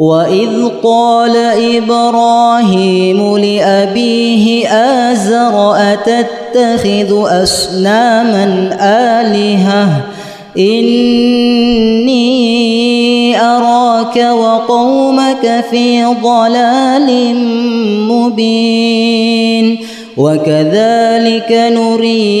واذ قال إبراهيم لابيه ازر اتتخذ اصناما الهه اني اراك وقومك في ضلال مبين وكذلك نري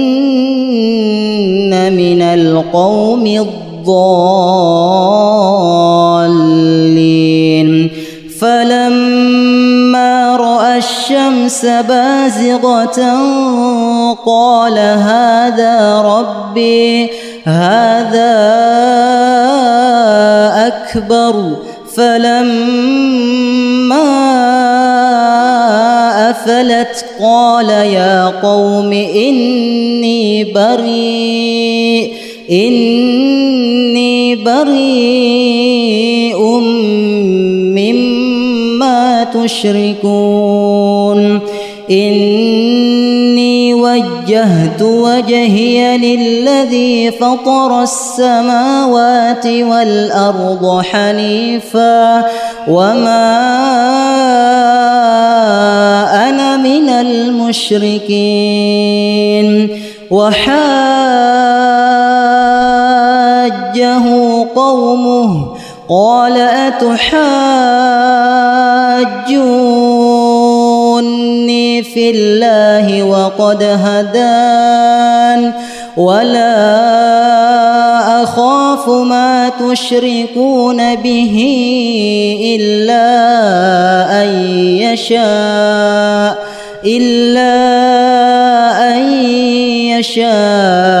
القوم الضالين. فلما رأى الشمس بازغة قال هذا ربي هذا أكبر. فلما أفلت قال يا قوم إني بريء. إني بريء مما تشركون. إني وجهت وجهي للذي فطر السماوات والأرض حنيفا وما أنا من المشركين. وحاجه قومه قال أتحاجوني في الله وقد هدان ولا أخاف ما تشركون به إلا أن يشاء إلا أن يشاء.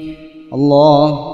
الله